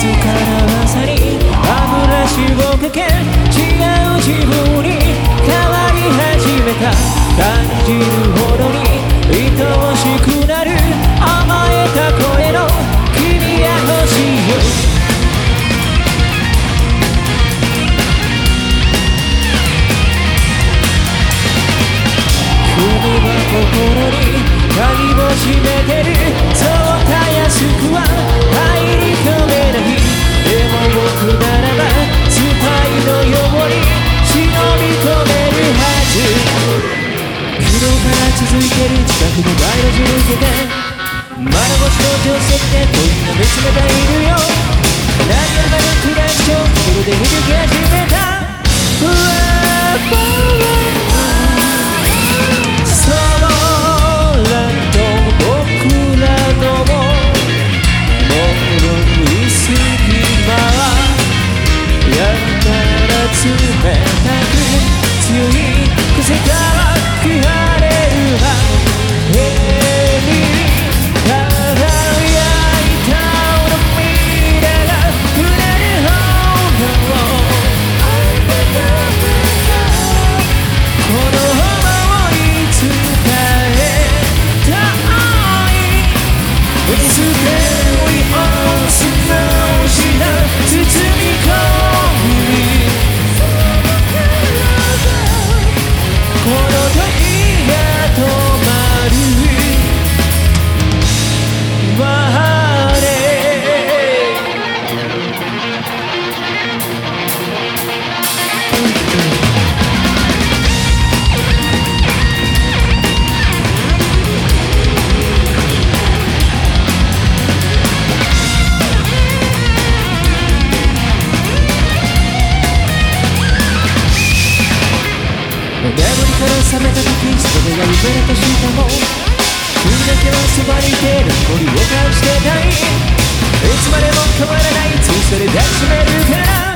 静かな朝に歯ブラシをかけ違う自分に定石で恋が見つめているよ。何らなくなっちゃうところで響き始めた。うわー空と僕らのももい隙間やたら冷たく強い風が吹きた時それが夢だとしても君だけはそばにいて残りを感じてないいつまでも変わらないとそれ抱きしめるから